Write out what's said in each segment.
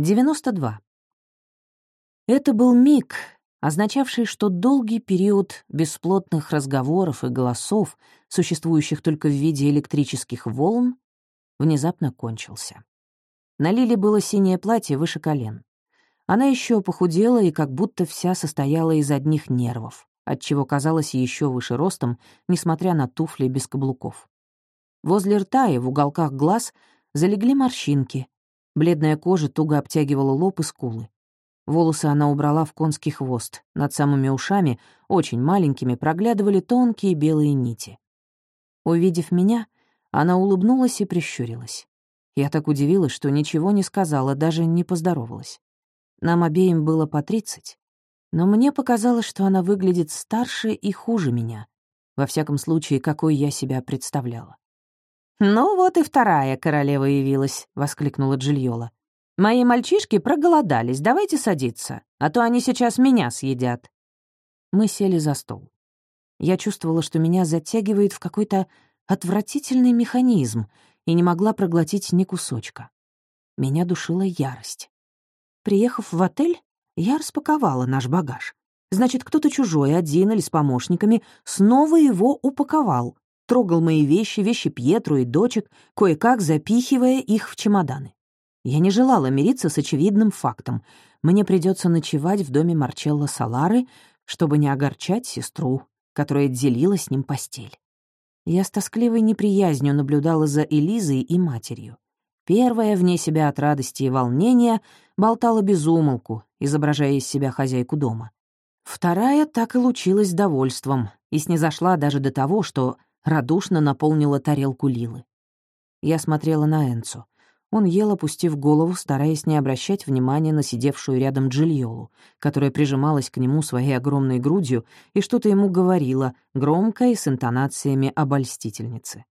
92. Это был миг, означавший, что долгий период бесплотных разговоров и голосов, существующих только в виде электрических волн, внезапно кончился. На Лиле было синее платье выше колен. Она еще похудела и как будто вся состояла из одних нервов, отчего казалась еще выше ростом, несмотря на туфли без каблуков. Возле рта и в уголках глаз залегли морщинки, Бледная кожа туго обтягивала лоб и скулы. Волосы она убрала в конский хвост. Над самыми ушами, очень маленькими, проглядывали тонкие белые нити. Увидев меня, она улыбнулась и прищурилась. Я так удивилась, что ничего не сказала, даже не поздоровалась. Нам обеим было по тридцать, но мне показалось, что она выглядит старше и хуже меня, во всяком случае, какой я себя представляла. «Ну вот и вторая королева явилась», — воскликнула Джильола. «Мои мальчишки проголодались, давайте садиться, а то они сейчас меня съедят». Мы сели за стол. Я чувствовала, что меня затягивает в какой-то отвратительный механизм и не могла проглотить ни кусочка. Меня душила ярость. Приехав в отель, я распаковала наш багаж. Значит, кто-то чужой, один или с помощниками, снова его упаковал, трогал мои вещи, вещи Пьетру и дочек, кое-как запихивая их в чемоданы. Я не желала мириться с очевидным фактом. Мне придется ночевать в доме Марчелло Салары, чтобы не огорчать сестру, которая делила с ним постель. Я с тоскливой неприязнью наблюдала за Элизой и матерью. Первая, вне себя от радости и волнения, болтала без умолку, изображая из себя хозяйку дома. Вторая так и лучилась довольством и снизошла даже до того, что радушно наполнила тарелку Лилы. Я смотрела на Энцу. Он ел, опустив голову, стараясь не обращать внимания на сидевшую рядом Джильолу, которая прижималась к нему своей огромной грудью и что-то ему говорила, громко и с интонациями обольстительницы.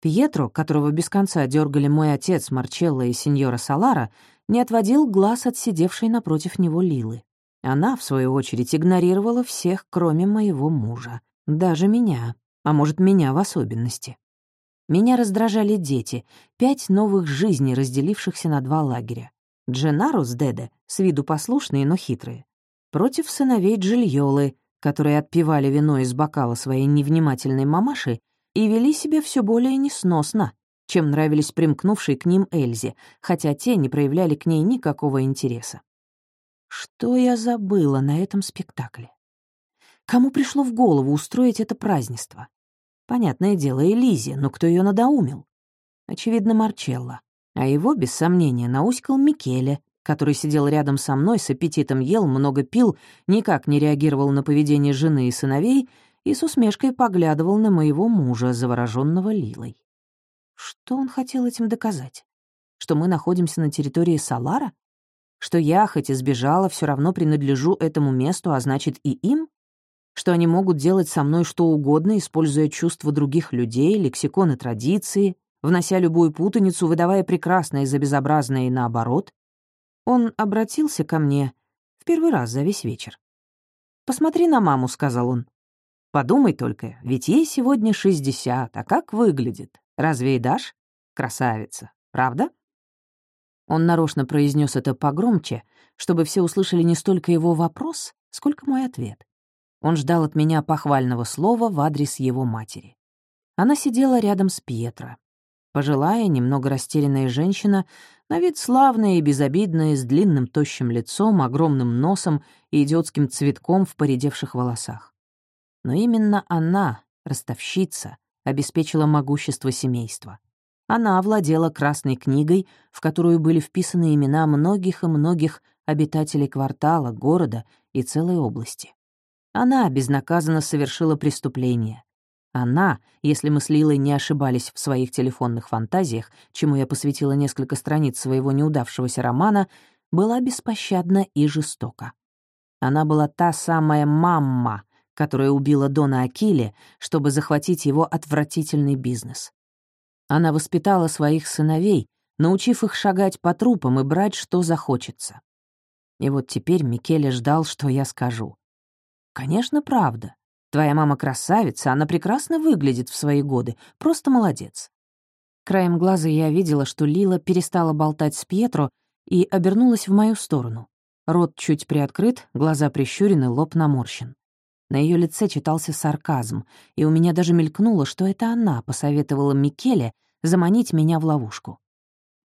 Пьетро, которого без конца дергали мой отец, Марчелло и сеньора Салара, не отводил глаз от сидевшей напротив него Лилы. Она, в свою очередь, игнорировала всех, кроме моего мужа. Даже меня а может, меня в особенности. Меня раздражали дети, пять новых жизней, разделившихся на два лагеря. Дженаро с Деде, с виду послушные, но хитрые, против сыновей Джильолы, которые отпивали вино из бокала своей невнимательной мамаши и вели себя все более несносно, чем нравились примкнувшие к ним Эльзе, хотя те не проявляли к ней никакого интереса. Что я забыла на этом спектакле? Кому пришло в голову устроить это празднество? Понятное дело, Элизе, но кто ее надоумил? Очевидно, Марчелло. А его, без сомнения, науськал Микеле, который сидел рядом со мной, с аппетитом ел, много пил, никак не реагировал на поведение жены и сыновей и с усмешкой поглядывал на моего мужа, завороженного Лилой. Что он хотел этим доказать? Что мы находимся на территории Салара? Что я, хоть и сбежала, все равно принадлежу этому месту, а значит и им? Что они могут делать со мной что угодно, используя чувства других людей, лексикон и традиции, внося любую путаницу, выдавая прекрасное за безобразное и наоборот. Он обратился ко мне в первый раз за весь вечер. «Посмотри на маму», — сказал он. «Подумай только, ведь ей сегодня шестьдесят, а как выглядит? Разве и дашь? Красавица, правда?» Он нарочно произнес это погромче, чтобы все услышали не столько его вопрос, сколько мой ответ. Он ждал от меня похвального слова в адрес его матери. Она сидела рядом с Пьетро. Пожилая, немного растерянная женщина, на вид славная и безобидная, с длинным тощим лицом, огромным носом и идиотским цветком в поредевших волосах. Но именно она, ростовщица, обеспечила могущество семейства. Она овладела красной книгой, в которую были вписаны имена многих и многих обитателей квартала, города и целой области. Она безнаказанно совершила преступление. Она, если мы с Лилой не ошибались в своих телефонных фантазиях, чему я посвятила несколько страниц своего неудавшегося романа, была беспощадна и жестока. Она была та самая мамма, которая убила Дона Акиле, чтобы захватить его отвратительный бизнес. Она воспитала своих сыновей, научив их шагать по трупам и брать, что захочется. И вот теперь Микеле ждал, что я скажу. «Конечно, правда. Твоя мама красавица, она прекрасно выглядит в свои годы, просто молодец». Краем глаза я видела, что Лила перестала болтать с Пьетро и обернулась в мою сторону. Рот чуть приоткрыт, глаза прищурены, лоб наморщен. На ее лице читался сарказм, и у меня даже мелькнуло, что это она посоветовала Микеле заманить меня в ловушку.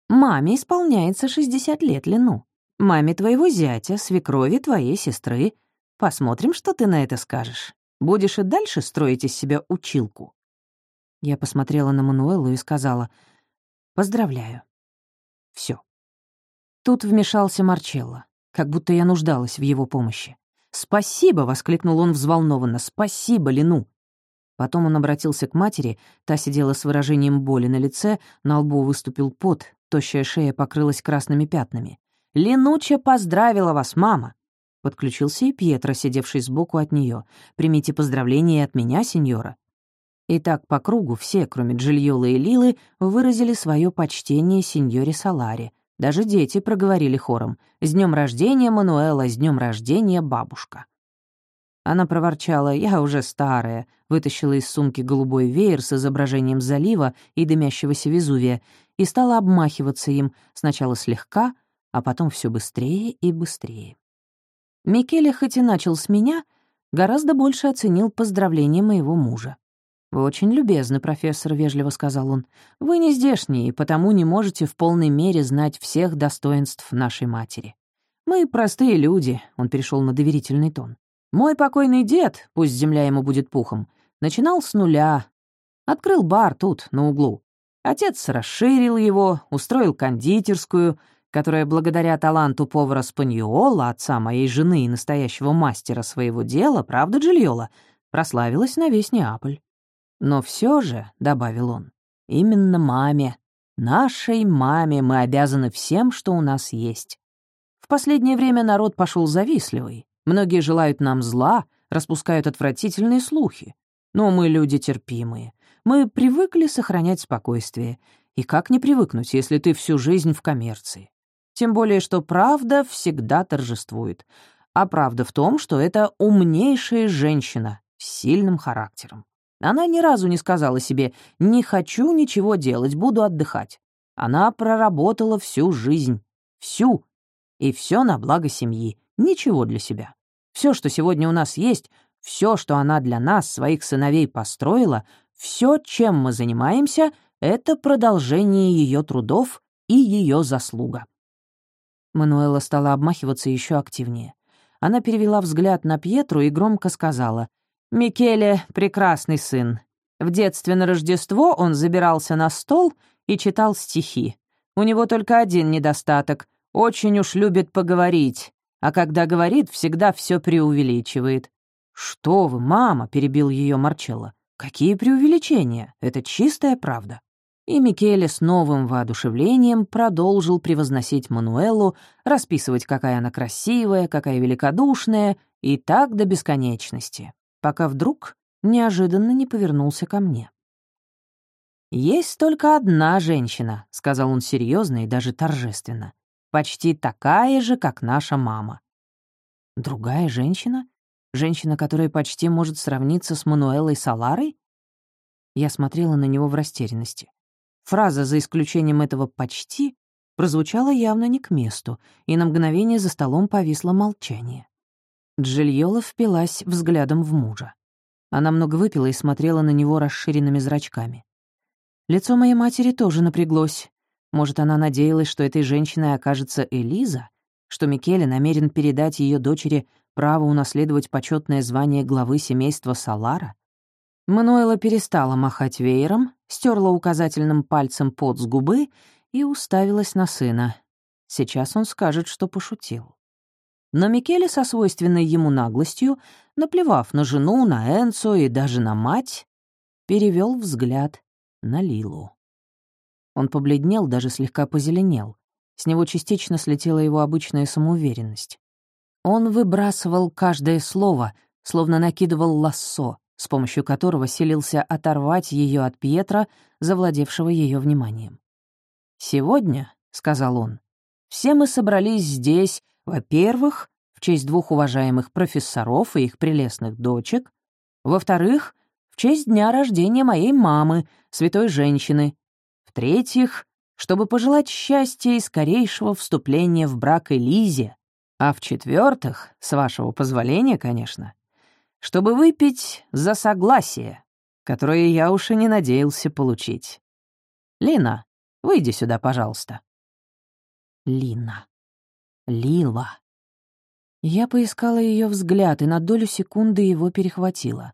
«Маме исполняется 60 лет, Лену. Маме твоего зятя, свекрови твоей сестры. Посмотрим, что ты на это скажешь. Будешь и дальше строить из себя училку?» Я посмотрела на Мануэлу и сказала «Поздравляю». Все. Тут вмешался Марчелло как будто я нуждалась в его помощи. «Спасибо!» — воскликнул он взволнованно. «Спасибо, Лину!» Потом он обратился к матери, та сидела с выражением боли на лице, на лбу выступил пот, тощая шея покрылась красными пятнами. «Ленуча поздравила вас, мама!» Подключился и Пьетро, сидевший сбоку от нее. «Примите поздравления от меня, сеньора». И так по кругу все, кроме Джильолы и Лилы, выразили свое почтение сеньоре Саларе, даже дети проговорили хором «С днем рождения, Мануэла, с днем рождения, бабушка». Она проворчала «Я уже старая», вытащила из сумки голубой веер с изображением залива и дымящегося Везувия и стала обмахиваться им сначала слегка, а потом все быстрее и быстрее. Микеле, хоть и начал с меня, гораздо больше оценил поздравления моего мужа. «Вы очень любезны, профессор», — вежливо сказал он. «Вы не здешний, и потому не можете в полной мере знать всех достоинств нашей матери. Мы простые люди», — он перешел на доверительный тон. «Мой покойный дед, пусть земля ему будет пухом, начинал с нуля. Открыл бар тут, на углу. Отец расширил его, устроил кондитерскую, которая благодаря таланту повара Спаньола, отца моей жены и настоящего мастера своего дела, правда, Джильола, прославилась на весь Неаполь. Но все же, — добавил он, — именно маме, нашей маме мы обязаны всем, что у нас есть. В последнее время народ пошел завистливый. Многие желают нам зла, распускают отвратительные слухи. Но мы люди терпимые. Мы привыкли сохранять спокойствие. И как не привыкнуть, если ты всю жизнь в коммерции? Тем более, что правда всегда торжествует. А правда в том, что это умнейшая женщина с сильным характером. Она ни разу не сказала себе «не хочу ничего делать, буду отдыхать». Она проработала всю жизнь. Всю. И все на благо семьи. Ничего для себя. Все, что сегодня у нас есть, все, что она для нас, своих сыновей, построила, все, чем мы занимаемся, это продолжение ее трудов и ее заслуга. Мануэла стала обмахиваться еще активнее. Она перевела взгляд на Пьетру и громко сказала Микеле — прекрасный сын. В детстве на Рождество он забирался на стол и читал стихи. У него только один недостаток — очень уж любит поговорить, а когда говорит, всегда все преувеличивает. «Что вы, мама?» — перебил ее Марчелло. «Какие преувеличения? Это чистая правда». И Микеле с новым воодушевлением продолжил превозносить Мануэлу, расписывать, какая она красивая, какая великодушная, и так до бесконечности пока вдруг неожиданно не повернулся ко мне. «Есть только одна женщина», — сказал он серьезно и даже торжественно. «Почти такая же, как наша мама». «Другая женщина? Женщина, которая почти может сравниться с Мануэлой Саларой?» Я смотрела на него в растерянности. Фраза, за исключением этого «почти», прозвучала явно не к месту, и на мгновение за столом повисло молчание. Джильола впилась взглядом в мужа. Она много выпила и смотрела на него расширенными зрачками. Лицо моей матери тоже напряглось. Может, она надеялась, что этой женщиной окажется Элиза, что Микеле намерен передать ее дочери право унаследовать почетное звание главы семейства Салара? Мануэла перестала махать веером, стерла указательным пальцем пот с губы и уставилась на сына. Сейчас он скажет, что пошутил. Но Микеле со свойственной ему наглостью, наплевав на жену, на Энцо и даже на мать, перевел взгляд на Лилу. Он побледнел, даже слегка позеленел. С него частично слетела его обычная самоуверенность. Он выбрасывал каждое слово, словно накидывал лассо, с помощью которого селился оторвать ее от Пьетра, завладевшего ее вниманием. «Сегодня», — сказал он, — «все мы собрались здесь, во-первых, в честь двух уважаемых профессоров и их прелестных дочек. Во-вторых, в честь дня рождения моей мамы, святой женщины. В-третьих, чтобы пожелать счастья и скорейшего вступления в брак Элизе, а в-четвертых, с вашего позволения, конечно, чтобы выпить за согласие, которое я уж и не надеялся получить. Лина, выйди сюда, пожалуйста. Лина. Лила. Я поискала ее взгляд и на долю секунды его перехватила.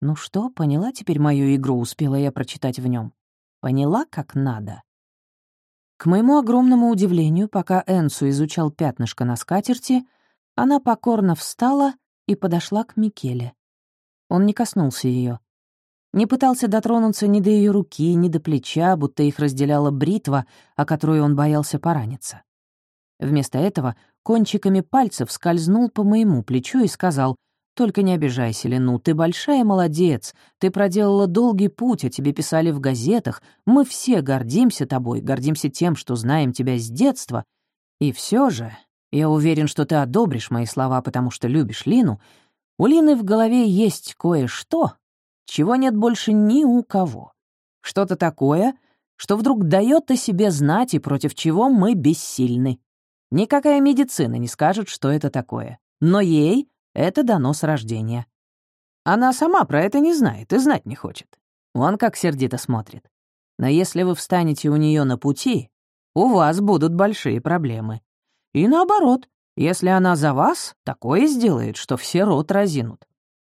Ну что, поняла теперь мою игру, успела я прочитать в нем. Поняла, как надо. К моему огромному удивлению, пока Энсу изучал пятнышко на скатерти, она покорно встала и подошла к Микеле. Он не коснулся ее, Не пытался дотронуться ни до ее руки, ни до плеча, будто их разделяла бритва, о которой он боялся пораниться. Вместо этого кончиками пальцев скользнул по моему плечу и сказал — только не обижайся, Лену, ты большая молодец. Ты проделала долгий путь, о тебе писали в газетах. Мы все гордимся тобой, гордимся тем, что знаем тебя с детства. И все же, я уверен, что ты одобришь мои слова, потому что любишь Лину. У Лины в голове есть кое-что, чего нет больше ни у кого. Что-то такое, что вдруг дает о себе знать и против чего мы бессильны. Никакая медицина не скажет, что это такое. Но ей это дано с рождения. Она сама про это не знает и знать не хочет. Он как сердито смотрит. Но если вы встанете у нее на пути, у вас будут большие проблемы. И наоборот, если она за вас, такое сделает, что все рот разинут.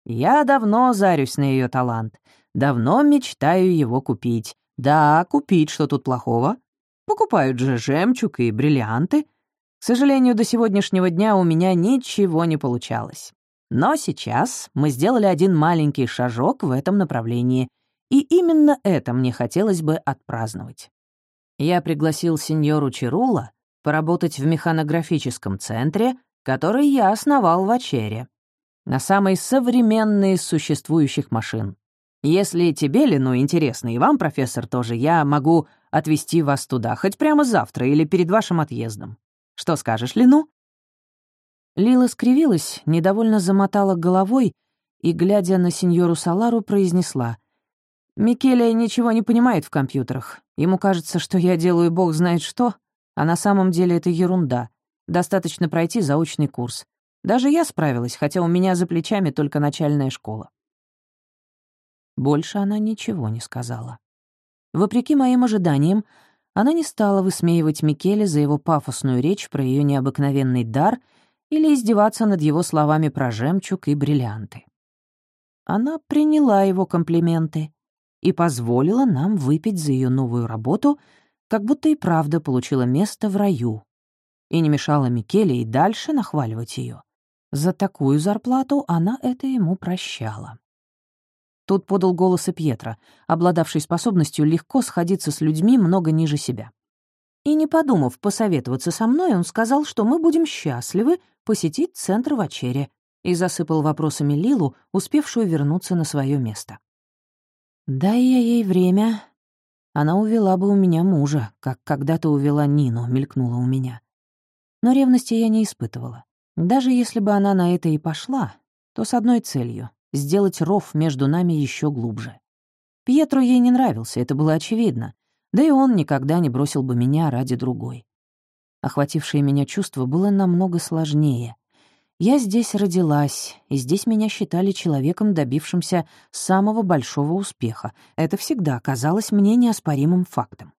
Я давно зарюсь на ее талант, давно мечтаю его купить. Да, купить, что тут плохого. Покупают же жемчуг и бриллианты — к сожалению, до сегодняшнего дня у меня ничего не получалось. Но сейчас мы сделали один маленький шажок в этом направлении, и именно это мне хотелось бы отпраздновать. Я пригласил сеньору Чирула поработать в механографическом центре, который я основал в Ачере, на самой современной из существующих машин. Если тебе, Лену, интересно, и вам, профессор, тоже, я могу отвезти вас туда, хоть прямо завтра или перед вашим отъездом. Что скажешь, Лину?» Лила скривилась, недовольно замотала головой и, глядя на сеньору Салару, произнесла. «Микеле ничего не понимает в компьютерах. Ему кажется, что я делаю бог знает что, а на самом деле это ерунда. Достаточно пройти заочный курс. Даже я справилась, хотя у меня за плечами только начальная школа». Больше она ничего не сказала. Вопреки моим ожиданиям, она не стала высмеивать Микеле за его пафосную речь про ее необыкновенный дар или издеваться над его словами про жемчуг и бриллианты. Она приняла его комплименты и позволила нам выпить за ее новую работу, как будто и правда получила место в раю, и не мешала Микеле и дальше нахваливать ее. За такую зарплату она это ему прощала. Тут подал голос и Пьетро, обладавший способностью легко сходиться с людьми много ниже себя. И не подумав посоветоваться со мной, он сказал, что мы будем счастливы посетить центр в Ачере, и засыпал вопросами Лилу, успевшую вернуться на свое место. «Дай я ей время. Она увела бы у меня мужа, как когда-то увела Нину», — мелькнула у меня. Но ревности я не испытывала. Даже если бы она на это и пошла, то с одной целью сделать ров между нами еще глубже. Пьетру ей не нравился, это было очевидно, да и он никогда не бросил бы меня ради другой. Охватившее меня чувство было намного сложнее. Я здесь родилась, и здесь меня считали человеком, добившимся самого большого успеха. Это всегда казалось мне неоспоримым фактом.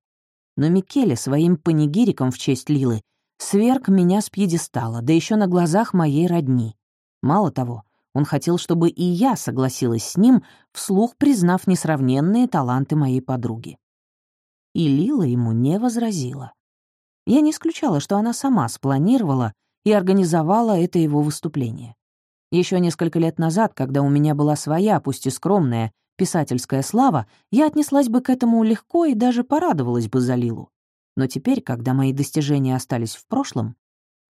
Но Микеле своим панигириком в честь Лилы сверг меня с пьедестала, да еще на глазах моей родни. Мало того, он хотел, чтобы и я согласилась с ним, вслух признав несравненные таланты моей подруги. И Лила ему не возразила. Я не исключала, что она сама спланировала и организовала это его выступление. Еще несколько лет назад, когда у меня была своя, пусть и скромная, писательская слава, я отнеслась бы к этому легко и даже порадовалась бы за Лилу. Но теперь, когда мои достижения остались в прошлом,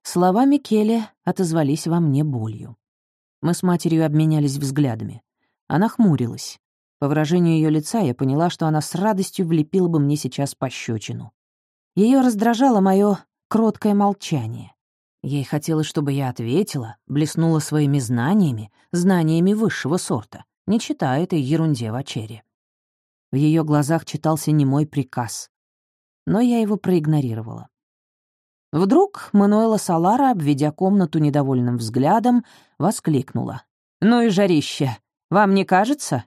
слова Микеле отозвались во мне болью. Мы с матерью обменялись взглядами. Она хмурилась. По выражению ее лица я поняла, что она с радостью влепила бы мне сейчас пощечину. Ее раздражало мое кроткое молчание. Ей хотелось, чтобы я ответила, блеснула своими знаниями, знаниями высшего сорта, не читая этой ерунде в очере. В ее глазах читался немой приказ. но я его проигнорировала. Вдруг Мануэла Салара, обведя комнату недовольным взглядом, воскликнула. «Ну и жарище! Вам не кажется?